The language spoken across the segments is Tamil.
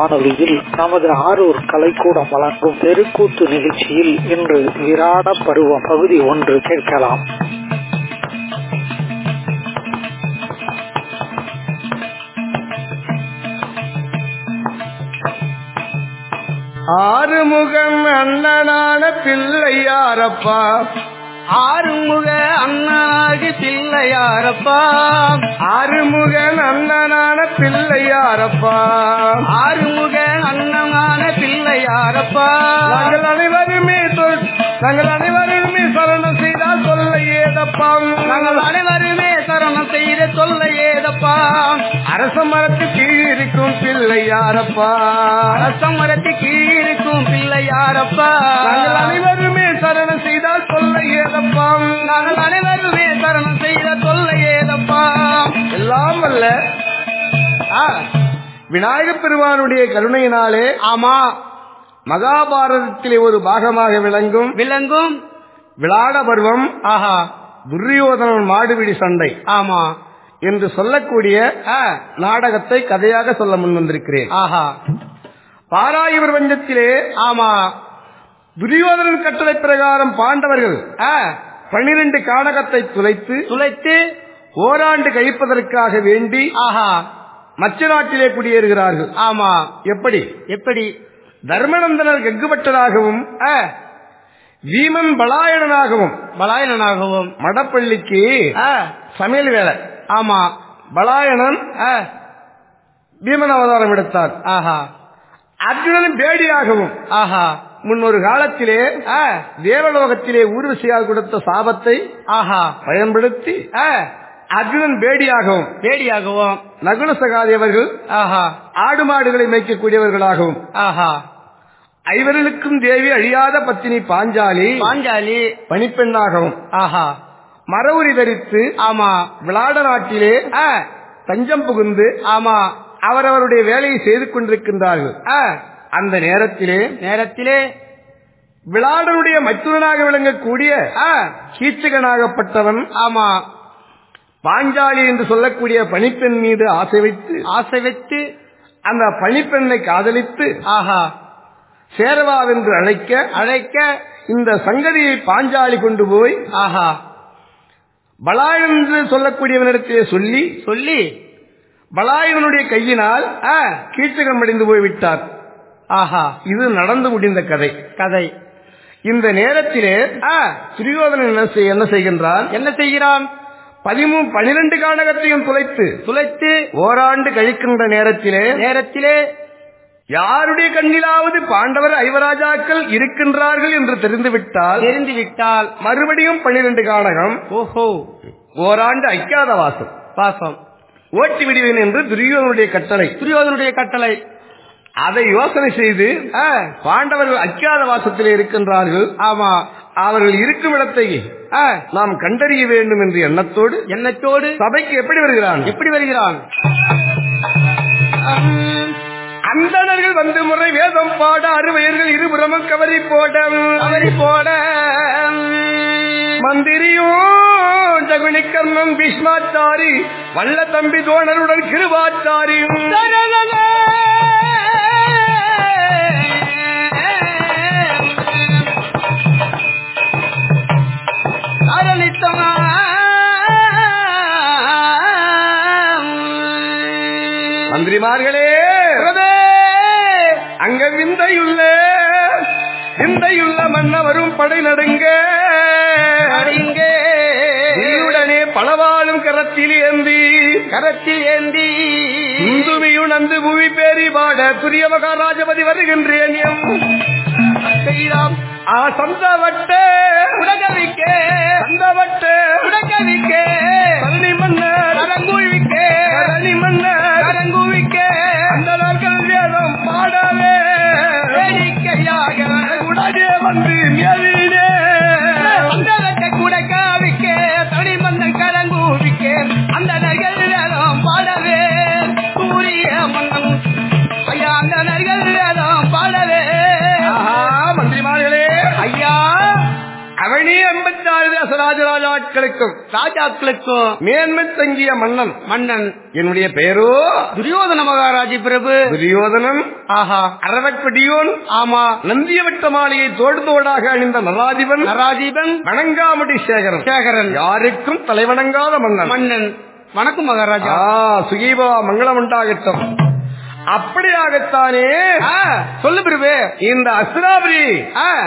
வானொலியில் நமது ஆரூர் கலைக்கூடம் வழங்கும் தெருக்கூத்து நிகழ்ச்சியில் இன்று விராட பருவம் பகுதி ஒன்று கேட்கலாம். ஆறுமுகம் அண்ணனான பிள்ளையாரப்பா ஆறுமுக அண்ணனாகி பிள்ளையாரப்பா. ஆறுமுக அண்ணனான பிள்ளையாரப்பா. ஆறுமுக அண்ணனான பிள்ளையாரப்பா. நாங்கள் அனைவருமே சொல் நாங்கள் அனைவருமே சரணம் செய்தால் சொல்ல ஏதப்பா நாங்கள் அனைவருமே சரணம் செய்த சொல்ல ஏதப்பா அரச மரத்து கீழ் இருக்கும் பிள்ளையாரப்பா அரச மரத்து கீழ் இருக்கும் பிள்ளையாரப்பா நாங்கள் அனைவருமே சரணம் செய்தால் சொல்ல ஏதப்பா நாங்கள் அனைவருமே சரணம் செய்த சொல்ல ஏதப்பா எல்லாம் அல்ல விநாயக பெருமானுடைய கருணையினாலே ஆமா. மகாபாரதத்திலே ஒரு பாகமாக விளங்கும் விளங்கும். விளாட பருவம் ஆஹா. துரியோதனன் மாடுபிடி சண்டை. ஆமா. என்று சொல்லக்கூடிய நாடகத்தை கதையாக சொல்ல முன் வந்திருக்கிறேன். ஆஹா. பாராய பிரபஞ்சத்திலே ஆமா. துரியோதனன் கட்டளை பிரகாரம் பாண்டவர்கள் பனிரெண்டு காடகத்தை துளைத்து துளைத்து ஓராண்டு கழிப்பதற்காக வேண்டி ஆஹா. மச்ச நாட்டிலே குடியேறுகிறார்கள். ஆமா. எப்படி? எப்படி? தர்மநந்தனர் கெங்குபட்டராகவும் வீமன் பலாயணனாகவும் பலாயனாகவும் மடப்பள்ளிக்கு சமையல் வேலை. ஆமா. பலாயணன் பீமன் அவதாரம் எடுத்தார். ஆஹா. அர்ஜுனன் பேடியாகவும் ஆஹா. முன்னொரு காலத்திலே தேவலோகத்திலே ஊர்வசியால் கொடுத்த சாபத்தை ஆஹா. பயன்படுத்தி அர்ஜுனன் பேடியாகவும் பேடியாகவும். நகுல சகாதேவர்கள் ஆஹா. ஆடு மாடுகளை மேய்க்கக்கூடியவர்களாகவும் ஆஹா. ஐவர்களுக்கும் தேவி அழியாத பத்தினி பாஞ்சாலி பாஞ்சாலி. பணிப்பெண்ணாகவும் ஆஹா. மரவுரி தரித்து ஆமா விளாட நாட்டிலே தஞ்சம் புகுந்து ஆமா அவரவருடைய வேலையை செய்து கொண்டிருக்கின்றார்கள். அந்த நேரத்திலே நேரத்திலே விளாடனுடைய மைத்துனனாக விளங்கக்கூடிய கீச்சகனாகப்பட்டவன் ஆமா பாஞ்சாலி என்று சொல்லக்கூடிய பணிப்பெண் மீது ஆசை வைத்து ஆசை வைத்து அந்த பணிப்பெண்ணை காதலித்து ஆஹா சேரவாவென்று அழைக்க அழைக்க இந்த சங்கதியை பாஞ்சாலி கொண்டு போய் ஆஹா பலாயன் என்று சொல்லக்கூடியவனிடத்திலே சொல்லி சொல்லி பலாயனுடைய கையினால் கீச்சகம் அடைந்து போய்விட்டார். ஆஹா இது நடந்து முடிந்த கதை. கதை. இந்த நேரத்திலே துரியோதனன் என்ன செய்- என்ன செய்கின்றான்? என்ன செய்கிறான்? பதிமூ பனிரெண்டு காணகத்தையும் துளைத்து துளைத்து ஓராண்டு கழிக்கின்ற நேரத்திலே நேரத்திலே யாருடைய கண்ணிலாவது பாண்டவர் ஐவராஜாக்கள் இருக்கின்றார்கள் என்று தெரிந்துவிட்டால் தெரிந்து விட்டால் மறுபடியும் பனிரெண்டு காணகம் ஓஹோ. ஓராண்டு ஐக்கியாத வாசம். பாசம் ஓட்டி விடுவேன் என்று துரியோதனுடைய கட்டளை. துரியோதனுடைய கட்டளை. அதை யோசனை செய்து பாண்டவர்கள் அக்கியாத வாசத்திலே இருக்கின்றார்கள். ஆமா. அவர்கள் இருக்கும் இடத்தை நாம் கண்டறிய வேண்டும் என்ற எண்ணத்தோடு எண்ணத்தோடு சபைக்கு எப்படி வருகிறான்? எப்படி வருகிறான்? அந்தணர்கள் வந்து முறை வேதம் பாட அறுவையர்கள் இருபுறமும் கவரி போட அவரை போட. மந்திரியும் ஜகுனி கர்ணன் பீஷ்மாச்சாரி வல்ல தம்பி தோணருடன் அரளித்தமா மந்திரிமார்களே அங்க விந்தையுள்ள விந்தையுள்ள மன்னவரும் படை நடுங்க. உயிருட பலவாளும் கரத்தில் ஏந்தி. கரத்தில் ஏந்தி. இந்துமியுணர்ந்து புவி பேரி பாட துரிய மகாராஜபதி வருகின்றேன் செய்தாம். ஆ சந்தவட்ட. உடகவிக்கே. சந்தவட்ட. உடகவிக்கே. பழனி உடனே வந்து எண்பத்தாறு ராஜராஜாக்களுக்கும் ராஜாக்களுக்கும் மேன்மை தங்கிய மன்னன் மன்னன். என்னுடைய பெயரோ? துரியோதன மகாராஜி பிரபு. துரியோதனன். ஆஹா. அரவக்கடியோன். ஆமா. நந்தியவட்ட மாளிகை தோடு தோடாக அணிந்த நராதிபன். நராஜீபன் வணங்காமடி சேகரன். சேகரன். யாருக்கும் தலைவணங்காத மன்னன். மன்னன். வணக்கம் மகாராஜா. சுகீபா மங்களம் உண்டாகட்டும் அப்படியாகத்தானே? சொல்லு பிரபு இந்த அசுராபுரி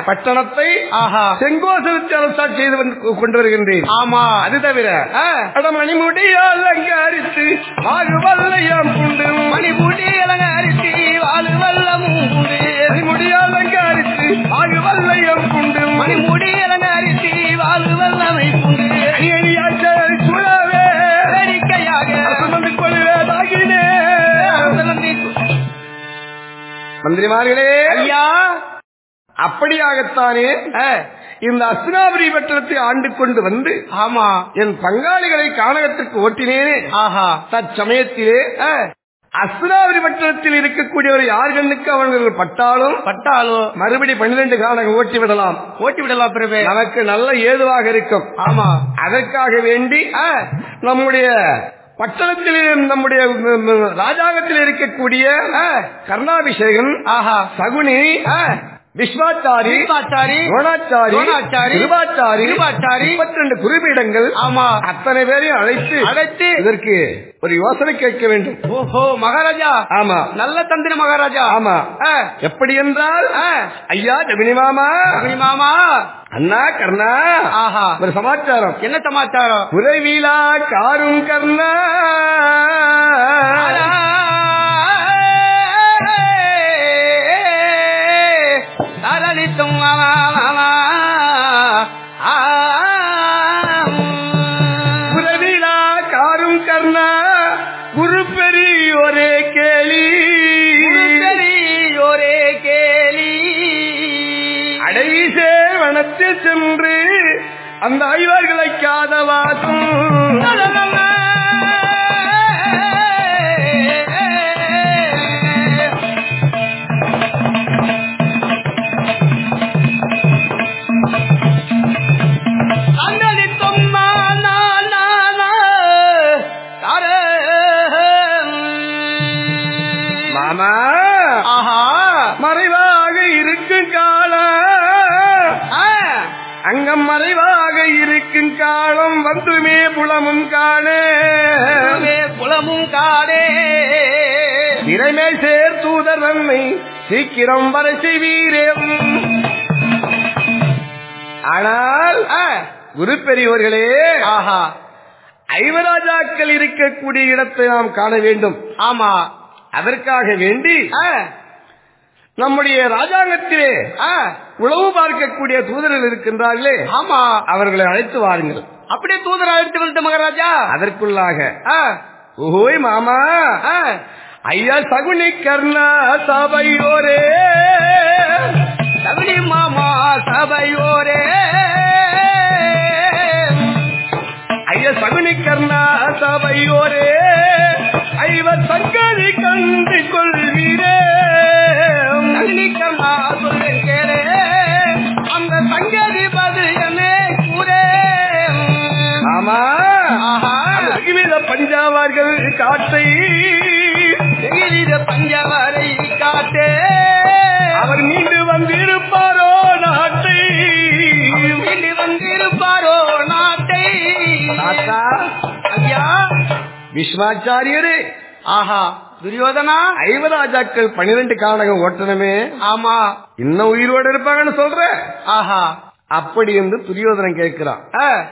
பட்டணத்தை ஆஹா. செங்கோசலத்தை அரசாட்சி செய்து கொண்டு வருகின்றேன். ஆமா. அது தவிர ஆ, அடமணிமுடியால் அலங்கரித்து ஆகுவல்லையாம் உண்டு. மணிபூட்டி அலங்கரித்து வாழு வல்லமும் உண்டு. மணிமுடியால் அலங்கரித்து ஆகுவல்லையாம் உண்டு. மணிமுடி அலங்கரித்து வாழு வல்லமை உண்டு மந்திரிமார்களே ஐயா! அப்படியாகத்தானே இந்த அஸ்தினாபுரி பட்டணத்தை ஆண்டு கொண்டு வந்து ஆமா. என் பங்காளிகளை கானகத்திற்கு ஓட்டினேனே. ஆஹா. தற்சமயத்திலே ஆ, அஸ்தினாபுரி பட்டணத்தில் இருக்கக்கூடியவர் யார் கண்ணுக்கு அவர்கள் பட்டாலும் பட்டாலோ மறுபடி பன்னிரண்டு கானகம் ஓட்டி விடலாம் ஓட்டி விடலாம் பிரபு. நமக்கு நல்ல ஏதுவாக இருக்கும். ஆமா. அதற்காக வேண்டி நம்முடைய பட்டணத்தில் நம்முடைய ராஜாங்கத்தில் இருக்கக்கூடிய கர்ணாபிஷேகன் ஆஹா சகுனி விஸ்வாச்சாரி குறிப்பீடங்கள் ஆமா. அத்தனை பேரையும் அழைத்து அழைத்து இதற்கு ஒரு யோசனை கேட்க வேண்டும். ஓஹோ மகாராஜா. ஆமா. நல்ல தந்திர மகாராஜா. ஆமா. எப்படி என்றால் ஐயா ஜமினி மாமா. அக்னி மாமா. அண்ணா கர்ணா. ஆஹா. ஒரு சமாச்சாரம். என்ன சமாச்சாரம்? உறவிலா காரும் கர்ணா. அந்த ஐவர்களை காதவாதும் வந்துமே புலமும் காண. குளமும் காடே திறமை சேர் தூதர் சீக்கிரம் வர செய்வீரேம் ஆனால் குரு பெரியோர்களே ஆஹா. ஐவராஜாக்கள் இருக்கக்கூடிய இடத்தை நாம் காண வேண்டும். ஆமா. அதற்காக வேண்டி நம்முடைய ராஜாங்கத்திலே உளவு பார்க்கக்கூடிய தூதர்கள் இருக்கின்றார்களே. ஆமா. அவர்களை அழைத்து வாருங்கள். அப்படியே தூதரா எடுத்து வந்து மகாராஜா. அதற்குள்ளாக ஓய் மாமா. ஐயா சகுனி கர்ணா சபையோரே. சகுனி மாமா சபையோரே. ஐயா சகுனி கர்ணா சபையோரே. ஐவர் சங்கதி கண்டு கொள்வீரே. சகுனி கண்ணா விஸ்வாச்சாரியரே. ஆஹா துரியோதனா ஐவராஜாக்கள் பனிரெண்டு கானகம் ஓட்டணுமே. ஆமா. இன்னும் உயிரோடு இருப்பாங்கன்னு சொல்ற. ஆஹா. அப்படி என்று துரியோதனன் கேட்கிறான்.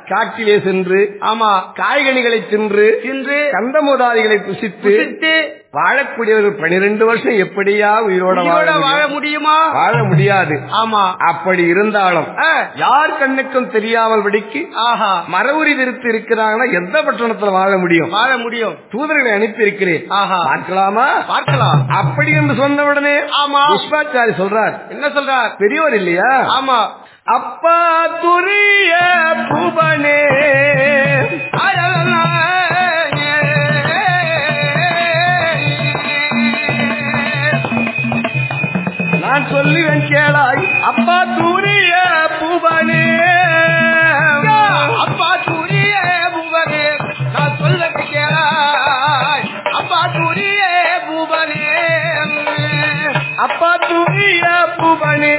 காட்டிலே சென்று ஆமா. காய்கனிகளை தின்று தின்று கந்தமோதாரிகளை புசித்து புசித்து வாழக்கூடியவர்கள் பனிரெண்டு வருஷம் எப்படியா உயிரோட வாழ முடியும்? வாழ முடியாது. ஆமா. அப்படி இருந்தாலும் யார் கண்ணுக்கும் தெரியாமல் படிக்கு ஆஹா. மரவுரி விருத்து இருக்கிறாங்கன்னா எந்த பட்டணத்துல வாழ முடியும்? வாழ முடியும். தூதர்களை அனுப்பி இருக்கிறேன் ஆஹா. பார்க்கலாமா? பார்க்கலாம். அப்படி என்று சொன்ன உடனே ஆமா. புஷ்பாச்சாரி சொல்றார். என்ன சொல்றார்? பெரியவர் இல்லையா? ஆமா. அப்பா துரிய பூபனே நான் கேளாய். அப்பா துரிய பூபனே அப்பா சூரிய பூபனே நான் சொல்ல கேளாய். அப்பா சூரிய பூபனே அப்பா துரிய பூபனே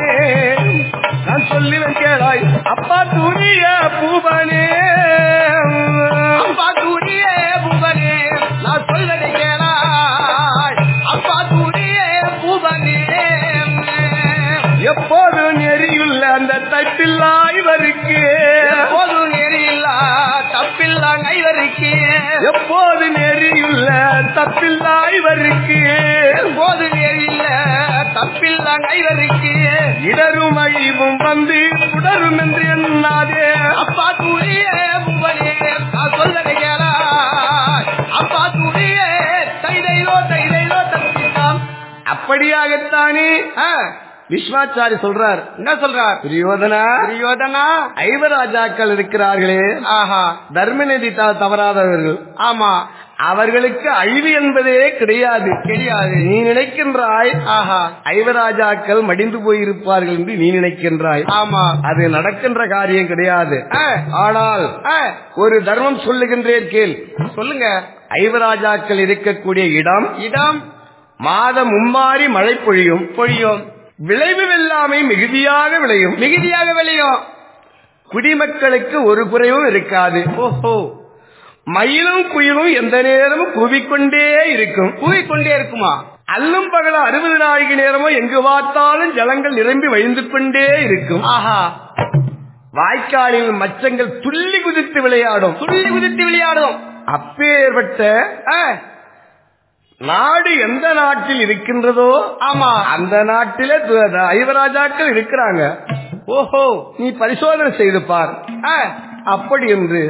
நான் சொல்லுவேன் கேளாய். அப்பா துரிய பூபனே எப்போது நெறியுள்ள தப்பில்லா இவருக்கு எப்போது நெறியில்ல தப்பில்லா கைவருக்கு இடரும் அழிவும் வந்து புடரும் என்று எண்ணாதே. அப்பா தூரிய புவனே சொல்லதை கேளா. அப்பா தூரிய தைதைலோ தைதைலோ தப்பிட்டாம் அப்படியாகத்தானே? விஸ்வாச்சாரி சொல்றார். என்ன சொல்றார்? துரியோதனா? துரியோதனா? ஐவராஜாக்கள் இருக்கிறார்களே. ஆஹா. தர்மநிதி தவறாதவர்கள். ஆமா. அவர்களுக்கு அழிவு என்பதே கிடையாது. கிடையாது. நீ நினைக்கின்றாய். ஆஹா. ஐவராஜாக்கள் மடிந்து போயிருப்பார்கள் என்று நீ நினைக்கின்றாய். ஆமா. அது நடக்கின்ற காரியம் கிடையாது. ஆனால் ஒரு தர்மம் சொல்லுகின்றேன் கேள். சொல்லுங்க. ஐவராஜாக்கள் இருக்கக்கூடிய இடம் இடம்? மாதம் மும்மாறி மழை பொழியும். பொழியும். விளைவு வெல்லாமை மிகுதியாக விளையும். மிகுதியாக வெளியும். குடிமக்களுக்கு ஒரு குறைவும் இருக்காது. ஓஹோ. மயிலும் குயிலும் எந்த நேரமும் கூவிக்கொண்டே இருக்கும். கூவிக்கொண்டே இருக்குமா? அல்லும் பகலும் அறுபது நாளைக்கு நேரமும் எங்கு பார்த்தாலும் ஜலங்கள் நிரம்பி வழிந்து கொண்டே இருக்கும். ஆஹா. வாய்க்காலில் மச்சங்கள் துள்ளி குதித்து விளையாடும். துள்ளி குதித்து விளையாடும். அப்பேற்பட்ட நாடு எந்த நாட்டில் இருக்கின்றதோ ஆமா. அந்த நாட்டிலே ஐவராஜாக்கள் இருக்கிறாங்க. ஓஹோ நீ பரிசோதனை செய்து பார். அப்படி என்று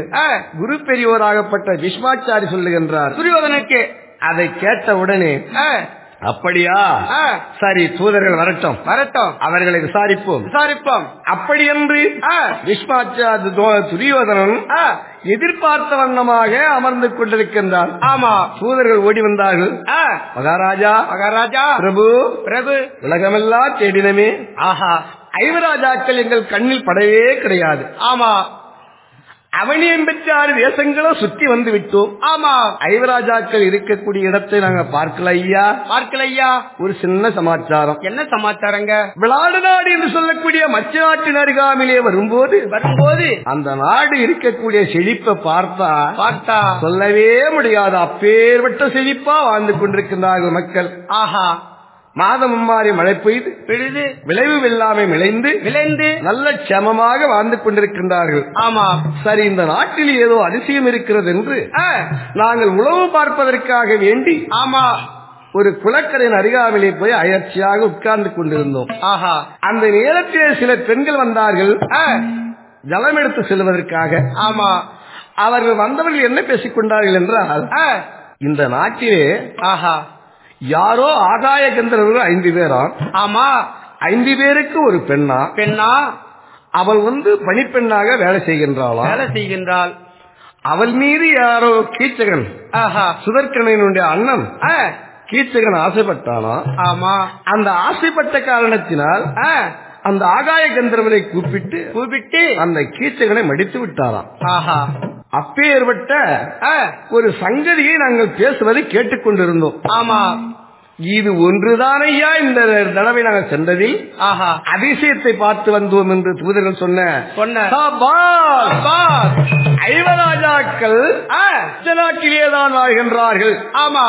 குரு பெரியோராகப்பட்ட பீஷ்மாச்சாரி சொல்லுகின்றார். துரியோதனுக்கு அதை கேட்ட உடனே அப்படியா? சரி தூதர்கள் வரட்டும். வரட்டும். அவர்களை விசாரிப்போம். விசாரிப்போம். அப்படி என்று ஆ, விஸ்வாச்சாரி துரியோதனன் எதிர்பார்த்த வண்ணமாக அமர்ந்து கொண்டிருக்கின்றான். ஆமா. தூதர்கள் ஓடி வந்தார்கள். மகாராஜா மகாராஜா. பிரபு பிரபு. உலகமெல்லாம் தேடினமே. ஆஹா. ஐவராஜாக்கள் எங்கள் கண்ணில் படவே கிடையாது. ஆமா. அவனி எண்பத்தி ஆறு தேசங்களும் சுற்றி வந்து விட்டோம் ஆமா. ஐவராஜாக்கள் இருக்கக்கூடிய இடத்தை நாங்க பார்க்கல ஐயா. பார்க்கல ஐயா. ஒரு சின்ன சமாச்சாரம். என்ன சமாச்சாரங்க? விளாடு நாடு என்று சொல்லக்கூடிய மச்ச நாட்டின் அருகாமையிலே வரும்போது வரும்போது. அந்த நாடு இருக்கக்கூடிய செழிப்பை பார்த்தா பார்த்தா. சொல்லவே முடியாது. அப்பேற்பட்ட செழிப்பா வாழ்ந்து கொண்டிருக்கின்றார்கள் மக்கள். ஆஹா. மாதம் மும்மாறி மழை பெய்து பிழுது விளைவு வெல்லாமை விளைந்து விளைந்து. நல்ல க்ஷமமாக வாழ்ந்து கொண்டிருக்கின்றார்கள். ஆமா. சரி இந்த நாட்டில் ஏதோ அதிசயம் இருக்கிறது என்று நாங்கள் உழவு பார்ப்பதற்காக வேண்டி ஆமா. ஒரு குளக்கரையின் அருகாமையிலே போய் அயற்சியாக உட்கார்ந்து கொண்டிருந்தோம். ஆஹா. அந்த நேரத்திலே சில பெண்கள் வந்தார்கள். ஜலம் எடுத்து செல்வதற்காக. ஆமா. அவர்கள் வந்தவர்கள் என்ன பேசிக் கொண்டார்கள் என்றால் இந்த நாட்டிலே ஆஹா. யாரோ ஆகாய கந்தரவர்கள் ஐந்து பேரா? ஆமா. ஐந்து பேருக்கு ஒரு பெண்ணா? பெண்ணா. அவள் வந்து பணிப்பெண்ணாக வேலை செய்கின்றாளா? வேலை செய்கின்றாள். அவள் மீது யாரோ கீச்சகன் ஆஹா. சுதர்கனையினுடைய அண்ணன் கீச்சகன் ஆசைப்பட்டானா? ஆமா. அந்த ஆசைப்பட்ட காரணத்தினால் அந்த ஆகாய கந்தர்வனை கூப்பிட்டு கூப்பிட்டு அந்த கீச்சகனை மடித்து விட்டாராம். ஆஹா. அப்பேற்பட்ட ஒரு சங்கதியை நாங்கள் பேசுவதை கேட்டுக்கொண்டிருந்தோம் ஆமா. இது ஒன்றுதான் ஐயா இந்த தடவை நாங்கள் சென்றதில்? ஆஹா. அதிசயத்தை பார்த்து வந்தோம் என்று தூதர்கள் சொன்ன ஐவராஜாக்கள் நாட்டிலேதான் வாழ்கின்றார்கள். ஆமா.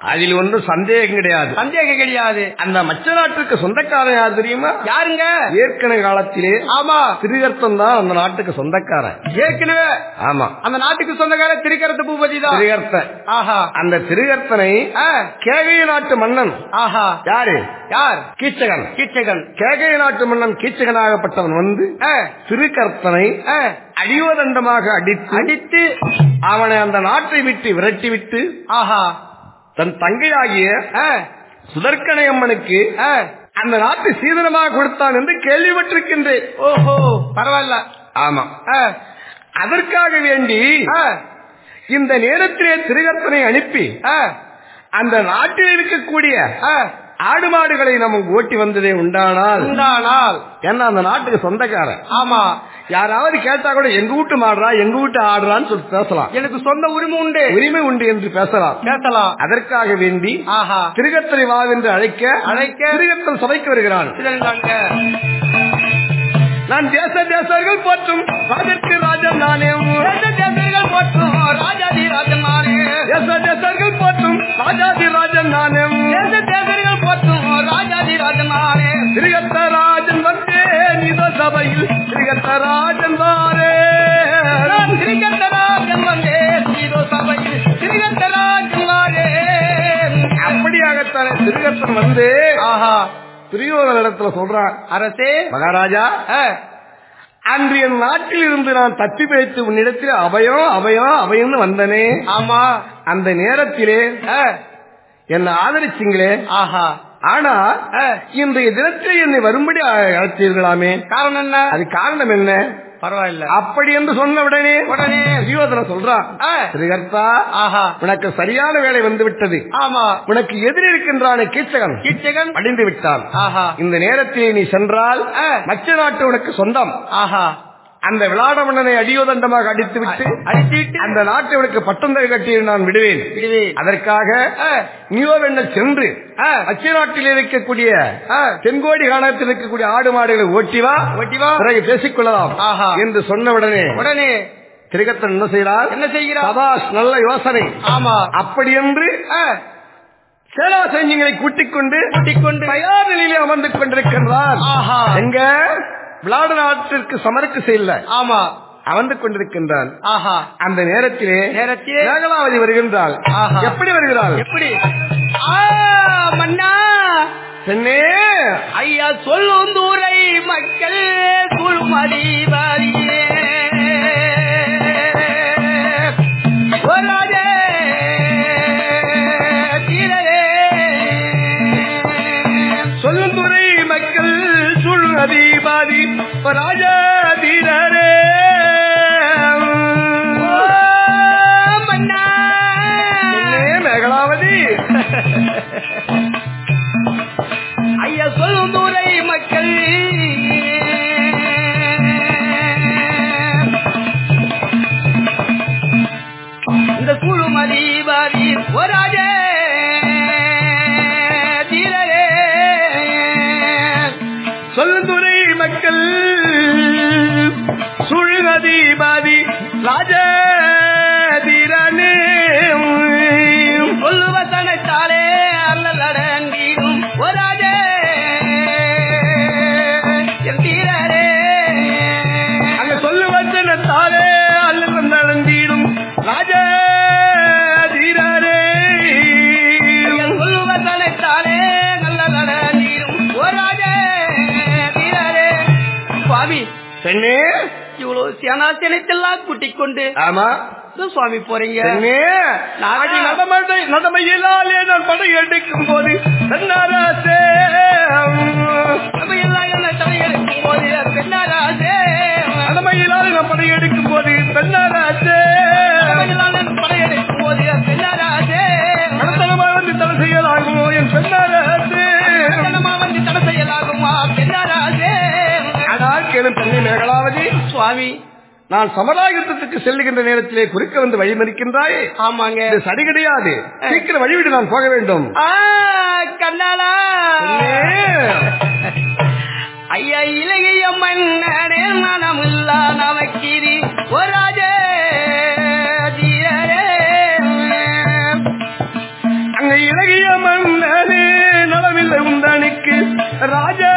அதில் ஒன்றும் சந்தேகம் கிடையாது. சந்தேகம் கிடையாது. அந்த மச்ச நாட்டுக்கு சொந்தக்காரன் யார் தெரியுமா? யாருங்க? ஏற்கனவே காலத்திலே ஆமா. திரிகர்த்தன் தான் அந்த நாட்டுக்கு சொந்தக்காரன். ஏற்கனவே. ஆமா. அந்த நாட்டுக்கு சொந்தக்கார திருக்கரத்து பூபதி தான். திரிகர்த்தன். ஆஹா. அந்த திரிகர்த்தனை ஆ, கேகய நாட்டு மன்னன். ஆஹா. யாரு? யார்? கீச்சகன். கீச்சகன். கேகய நாட்டு மன்னன் கீச்சகனாகப்பட்டவன் வந்து திருக்கர்த்தனை ஆ, அடியோதண்டமாக அடித்து அடித்து அவனை அந்த நாட்டை விட்டு விரட்டி விட்டு ஆஹா. தன் தங்கையாகிய சுதர்க்கனை அம்மனுக்கு அந்த நாட்டை சீதனமாக கொடுத்தான் என்று கேள்விப்பட்டிருக்கின்றேன். ஓஹோ பரவாயில்ல. ஆமா. அதற்காக வேண்டி இந்த நேரத்திலே திருகர்த்தனை அனுப்பி அந்த நாட்டில் இருக்கக்கூடிய ஆடு மாடுகளை நம்ம ஓட்டி வந்ததே உண்டானால் உண்டானால் ஏன்னா அந்த நாட்டுக்கு சொந்தக்காரன். ஆமா. யாராவது கேட்டா கூட எங்க வீட்டு மாடுறா எங்க வீட்டு ஆடுறான்னு சொல்லி பேசலாம். எனக்கு சொந்த உரிமை உண்டு. உரிமை உண்டு என்று பேசலாம். பேசலாம். அதற்காக வேண்டி ஆஹா. திருகத்தனை வா என்று அழைக்க அழைக்க திருகத்தல் சபைக்கு வருகிறான். நான் தேச தேசர்கள் போற்றும் ராஜற்கு ராஜன் நானே. தேச தேசங்கள் போற்றும் ராஜாதி ராஜன்மாரே தேச தேசர்கள் போற்றும் ராஜாதி ராஜன் நானே. ராஜன்மாரே திருகத்த ராஜன் வந்தே நித சபையில் திருகத்த ராஜன் வாரே. நான் திருக்கத்தராஜன் வந்தேன் இதோ சபையில் திருக்கத்தராஜன் வாரே. அப்படியாகத்தானே திருகத்தன் வந்து. ஆஹா துரியோதன இடத்துல சொல்றான். அரசே. மகாராஜா ஆ, அன்று என் நாட்டில் இருந்து நான் தப்பி பிழைத்து உன்னிடத்தில் அபயம் அபயம் அபயம்னு வந்தனே. ஆமா. அந்த நேரத்திலே என்னை ஆதரிச்சிங்களே. ஆஹா. ஆனா இன்றைய தினத்தில் என்னை வரும்படி அழைத்தீர்களாமே. காரணம் என்ன? அது காரணம் என்ன? பரவாயில்ல. அப்படி என்று சொன்ன உடனே உடனே. துரியோதன சொல்றான் ஸ்ரீகர்த்தா ஆஹா. உனக்கு சரியான வேலை வந்து விட்டது ஆமா. உனக்கு எதிர் இருக்கின்றானே கீச்சகன் கீச்சகன் அடிந்து விட்டான். ஆஹா. இந்த நேரத்தில் நீ சென்றால். மச்ச நாட்டு உனக்கு சொந்தம். ஆஹா. அந்த விளாட மன்னனை அடியோதண்டமாக அடித்து விட்டு அடித்துவிட்டு அந்த நாட்டை உனக்கு பட்டந்தரை கட்டி நான் விடுவேன். அதற்காக நியோவெண்ண சென்று அச்ச நாட்டில் இருக்கக்கூடிய தென்கோடி காணத்தில் இருக்கக்கூடிய ஆடு மாடுகளை ஓட்டி வா ஓட்டி வா. பிறகு பேசிக் கொள்ளலாம் ஆஹா. என்று சொன்ன உடனே உடனே திரிகத்தன் என்ன செய்கிறார் என்ன செய்கிறார் சபாஷ் நல்ல யோசனை ஆமா அப்படி என்று சேனா சைன்யங்களை கூட்டிக் கொண்டு கூட்டிக் கொண்டு தயார் நிலையிலே அமர்ந்து கொண்டிருக்கின்றார். எங்க விளாடு நாட்டிற்கு சமருக்கு செய்யல. ஆமா. அமர்ந்து கொண்டிருக்கின்றான். ஆஹா. அந்த நேரத்திலே நேரத்திலே மேகலாவதி வருகின்றாள். ஆஹா. எப்படி வருகிறாள்? எப்படி? மன்னா. பெண்ணே. ஐயா சொல்லும் தூரை மக்கள் குழுமதி வாரியே. பெண்ணே! இவ்வளவு சேனாசனத்தெல்லாம் கூட்டிக் கொண்டு ஆமா. சுவாமி போறீங்க. நடமையிலாலே நான்? படை எடுக்கும் போது என்ன தலையெடுக்கும் போது பெண்ணாராஜே நடமையிலாலே நான் படை எடுக்கும் போது தன்னாராசே படையெடுக்கும் போது பெண்ணாராஜே கூறுகிறார்களாவது சுவாமி நான் சமதாய செல்லுகின்ற நேரத்திலே குறுக்க வந்து வழிமறிக்கின்றாயே. ஆமாங்க. சரி கிடையாது சீக்கிரம் வழிவிட்டு நான் போக வேண்டும். கண்ணாலா. ஐயா இலகைய மன்னனே மனமுல்லா நமக்கிரி ஒரு ராஜே அங்க இலகைய மன்னனே நலமில்லை உந்தனுக்கு. ராஜா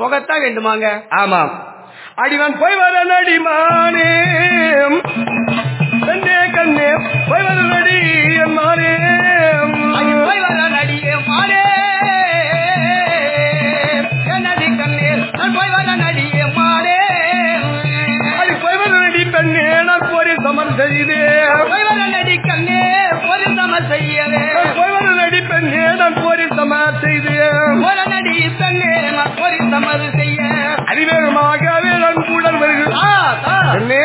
போகத்தான் வேண்டுமாங்க? ஆமாம் அடிவன் போய் வர நடிமானே கண்ணே கண்ணே போய் வர நடி என் மானே அடி போய் வர நடிகே மாடே என்னடி கண்ணே நான் போய் வர நடிகே மாடே அடி போய் வர நடி பெண்ணே நான் போரி சமர் செய்தே போய் கண்ணே செய்யவே. போய் வர நடி பெண்ணே நான் போரி சமர் செய்தே ஆ, ஆ. பெண்ணே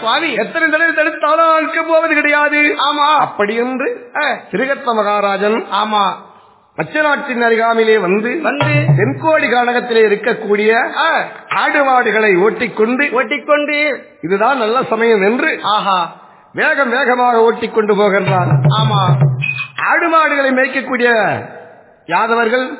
சுவாமி. எத்தனை தடவை தடுத்தாலும் அழுக்க போவது கிடையாது. ஆமா. அப்படி என்று திருகத்த மகாராஜன் ஆமா. மச்ச நாட்டின் அருகாமையிலே வந்து வந்து தென்கோடி கானகத்திலே இருக்கக்கூடிய ஆடு மாடுகளை ஓட்டிக்கொண்டு ஒட்டிக்கொண்டு இதுதான் நல்ல சமயம் என்று ஆஹா. வேகம் வேகமாக ஓட்டிக்கொண்டு போகின்றான். ஆமா. ஆடு மாடுகளை மேய்க்கக்கூடிய யாதவர்கள்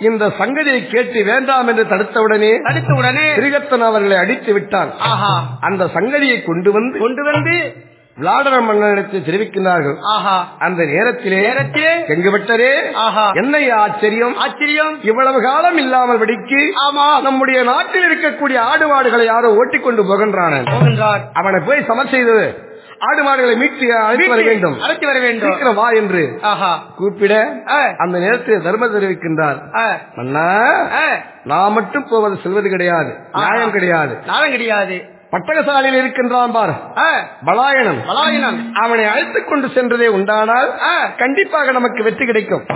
இந்த சங்கதியை கேட்டு வேண்டாம் என்று தடுத்தவுடனே தடுத்த உடனே திரிகத்தன் அவர்களை அடித்து விட்டான். ஆஹா. அந்த சங்கதியை கொண்டு வந்து கொண்டு வந்து விளாடர மன்னனிடத்தில் தெரிவிக்கிறார்கள் ஆஹா. அந்த நேரத்திலே நேரத்திலே செங்குவிட்டரே ஆஹா. என்ன ஆச்சரியம். ஆச்சரியம். இவ்வளவு காலம் இல்லாமல் படிக்கு ஆமா. நம்முடைய நாட்டில் இருக்கக்கூடிய ஆடு மாடுகளை யாரோ ஓட்டிக்கொண்டு போகின்றான. அவனை போய் சமர் செய்தது. ஆடு மாடுகளை மீட்டு அழைத்து வர வேண்டும். அழைத்து வர வேண்டும். சீக்கிரம் வா என்று கூப்பிட அந்த நேரத்தில் தர்ம தெரிவிக்கின்றார். மன்னா நான் மட்டும் போவது செல்வது கிடையாது நியாயம் கிடையாது. நாளம் கிடையாது. பட்டகசாலையில் இருக்கின்றான் பார். பலாயனம். பலாயினம். அவனை அழைத்துக் கொண்டு சென்றதே உண்டானால் கண்டிப்பாக நமக்கு வெற்றி கிடைக்கும்.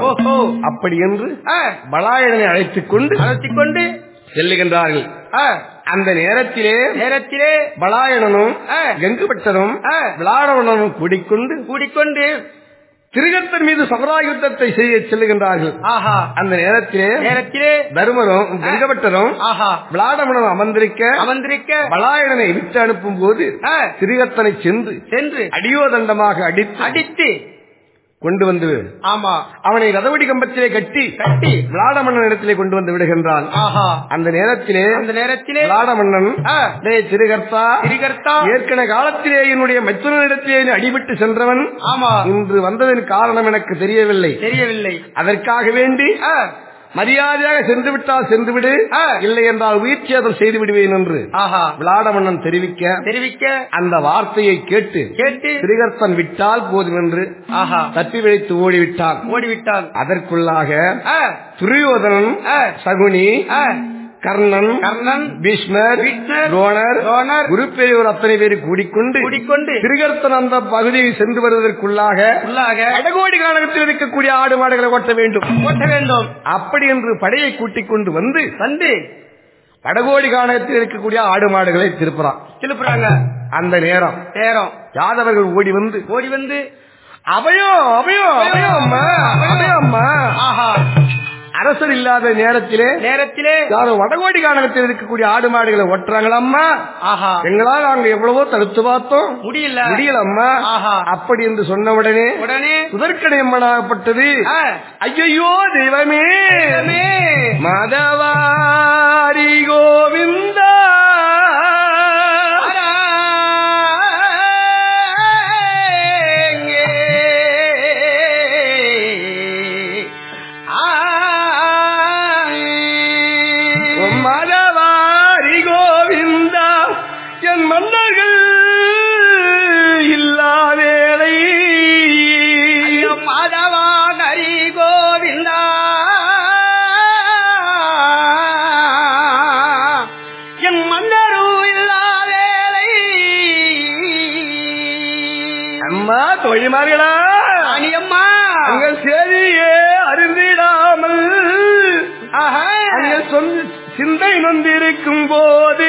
அப்படி என்று பலாயனனை அழைத்துக் கொண்டு அழைத்துக் கொண்டு செல்லுகின்றார்கள். அந்த நேரத்திலே நேரத்திலே பலாயனனும் ஆ. கங்குபட்டனும். விளாடவனும் கூடிக்கொண்டு கூடிக்கொண்டு திருகத்தன் மீது சமராயுத்தத்தை செய்ய செல்லுகின்றார்கள். ஆஹா. அந்த நேரத்திலே நேரத்திலே தருமரும் கங்கபட்டரும் ஆஹா. விளாடவனும் அமர்ந்திருக்க அமர்ந்திருக்க பலாயனனை விட்டு அனுப்பும் போது திருகத்தனை சென்று சென்று அடியோதண்டமாக அடித்து அடித்து கொண்டு வந்து ஆமா. அவனை ரதவடி கம்பத்திலே கட்டி கட்டி விளாடமன்னன் இடத்திலே கொண்டு வந்து விடுகின்றான். அந்த நேரத்திலே அந்த நேரத்திலே விளாடமன்னன் ஆ, டேய் திருகர்த்தா திரிகர்த்தா ஏற்கனவே காலத்திலே என்னுடைய மைத்துனரிடத்திலே நீ அடிபட்டு சென்றவன். ஆமா. இன்று வந்ததன் காரணம் எனக்கு தெரியவில்லை. தெரியவில்லை. அதற்காக வேண்டி மரியாதையாக சென்று விட்டால் சென்று விடு. இல்லை என்றால் உயிர் சேதம் செய்து விடுவேன் என்று. ஆஹா. விளாடமன்னன் தெரிவிக்க. தெரிவிக்க. அந்த வார்த்தையை கேட்டு. கேட்டு. திரிகர்த்தன் விட்டால் போதும் என்று. ஆஹா. தப்பி விழித்து ஓடிவிட்டான். ஓடிவிட்டான். அதற்குள்ளாக துரியோதனன் சகுனி கர்ணன் கர்ணன் பீஷ்மர் துரோணர் துரோணர், குரு அத்தனை பேர் கூடிக்கொண்டு கூடிக்கொண்டு திருகர்த்தன் அந்த பகுதியை சென்று வருவதற்குள்ளாக அடகோடி காலகத்தில் இருக்கக்கூடிய ஆடு மாடுகளை ஓட்ட வேண்டும். ஓட்ட வேண்டும். அப்படி என்று படையை கூட்டிக் கொண்டு வந்து வந்து வடகோடி கானகத்தில் இருக்கக்கூடிய ஆடு மாடுகளை திருப்புறான். திருப்புறாங்க. அந்த நேரம். நேரம். யாதவர்கள் ஓடி வந்து ஓடி வந்து அவையோ அவையோ அவையோ அம்மா அவையோ அம்மா. ஆஹா. அரசர் இல்லாத நேரத்திலே நேரத்திலே யாரும் வடகோடி கானகத்தில் இருக்கக்கூடிய ஆடு மாடுகளை ஓட்டுறாங்களம்மா ஆஹா. எங்களால் நாங்க எவ்வளவோ தடுத்து பார்த்தோம். முடியல. முடியலம்மா. ஆஹா. அப்படி என்று சொன்ன உடனே உடனே சுதர்க்கடையம்மனாகப்பட்டது ஆ, ஐயோ தெய்வமே. தெய்வமே. மதவாரி கோவிந்தா சிந்தை நொந்திருக்கும் போது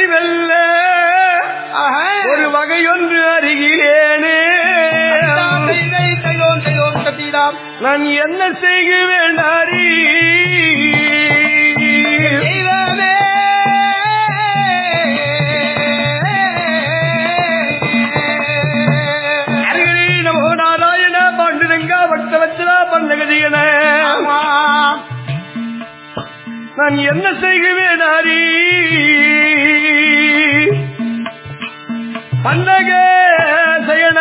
செய்த வரை வெல்ல ஆஹா. ஒரு வகையொன்று கத்திடாம் நான் என்ன செய்குவேன் அறி. நான் என்ன செய்குவேன் அறி? பன்னக சயன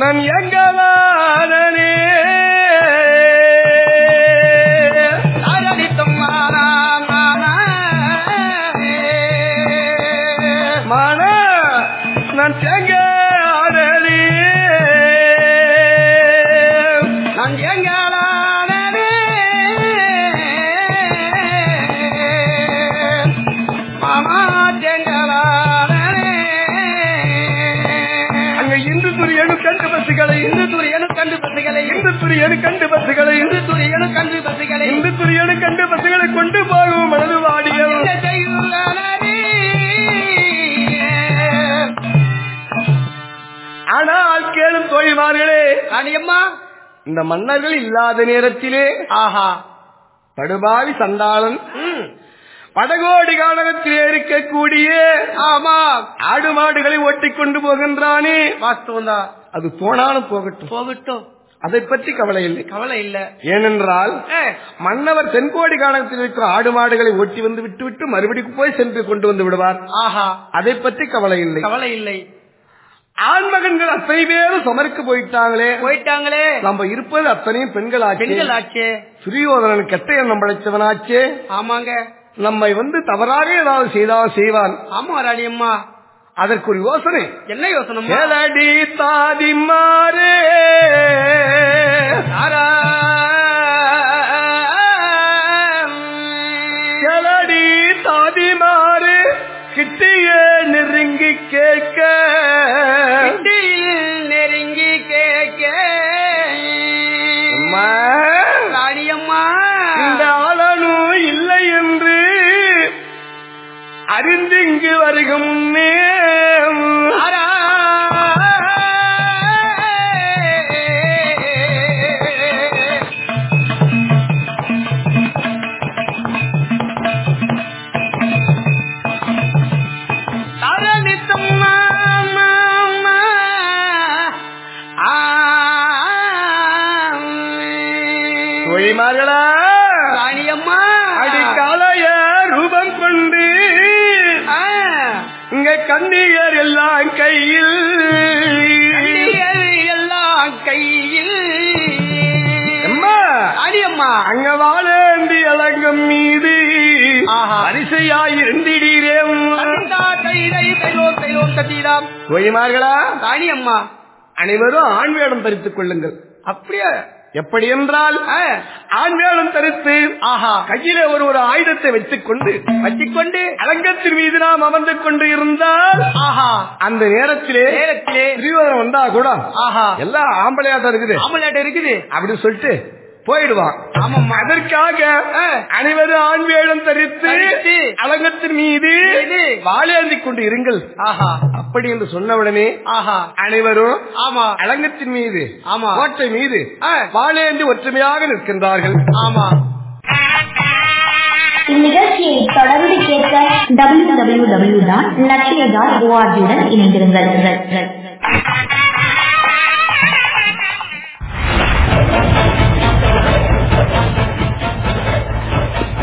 நான் எங்கவானே நான் எங்க நான் எங்களானே மாமா அங்க இந்து துரியனு கண்டு பசுகளை இந்து துரியனு கண்டு பசுகளை இந்து துரியனு கண்டு பசுகளை இந்து துரியனு கண்டு பசுகளை இந்து துரியனு கண்டு பசுகளை கொண்டு போகும் மனது வாடியம். ஆனால் கேளும் தோழிமார்களே. காளியம்மா இந்த மன்னர்கள் இல்லாத நேரத்திலே ஆஹா. படுபாவி சண்டாளன். படகோடி காலகத்திலே இருக்கக்கூடிய ஆமா. ஆடு மாடுகளை ஓட்டிக் கொண்டு போகின்றானே. வாஸ்தவம் தான் அது போனாலும் போகட்டும். போகட்டும். அதை பற்றி கவலை இல்லை. கவலை இல்ல. ஏனென்றால் மன்னவர் தென்கோடி காலத்தில் இருக்கும் ஆடு மாடுகளை ஓட்டி வந்து விட்டு விட்டு மறுபடியும் போய் சென்று கொண்டு வந்து விடுவார். ஆஹா. அதை பற்றி கவலை இல்லை. கவலை இல்லை. ஆண்மகன்கள் அத்தனை பேரும் சமருக்கு போயிட்டாங்களே. போயிட்டாங்களே. நம்ம இருப்பது அத்தனையும் பெண்களாச்சு. பெண்கள் ஆச்சே துரியோதனன் கெட்ட எண்ணம் படைச்சவனாச்சே ஆமாங்க. நம்மை வந்து தவறாக ஏதாவது செய்தால் செய்வான். ஆமா ராணியம்மா அதற்கு ஒரு யோசனை. என்ன யோசனை கேளடி தாதி மாறே. தாதி மாறு. கிட்டிய நெருங்கி கேட்க. இங்கு ராணியம்மா அனைவரும் ஆண் வேடம் தரித்துக் கொள்ளுங்கள். அப்படியா? எப்படி என்றால். ஆண் வேடம் தரித்து ஆஹா. கையிலே ஒரு ஒரு ஆயுதத்தை வைத்துக் கொண்டு வச்சிக்கொண்டு அலங்கத்தின் மீது நாம் அமர்ந்து கொண்டு இருந்தால் ஆஹா. அந்த நேரத்திலே நேரத்திலே. திரிவதம் வந்தா கூட ஆஹா. எல்லாம் ஆம்பளையாட்டம் இருக்குது. ஆமலாட்ட இருக்குது. அப்படின்னு சொல்லிட்டு போயிடுவான். அதற்காக. அனைவரும் ஆண் வேடம் தரித்து அலங்கத்தின் மீது வாழேந்தி கொண்டு இருங்கள் ஆஹா அப்படி என்று சொன்ன உடனே ஆஹா அனைவரும் ஆமா அலங்கத்தின் மீது ஆமா. கோட்டை மீது ஆ. வாழேந்தி ஒற்றுமையாக நிற்கின்றார்கள் ஆமா இந்நிகழ்ச்சியை தொடர்ந்து கேட்க W W W dot Lakshya dot ஓஆர்ஜியுடன் இணைந்திருங்கள்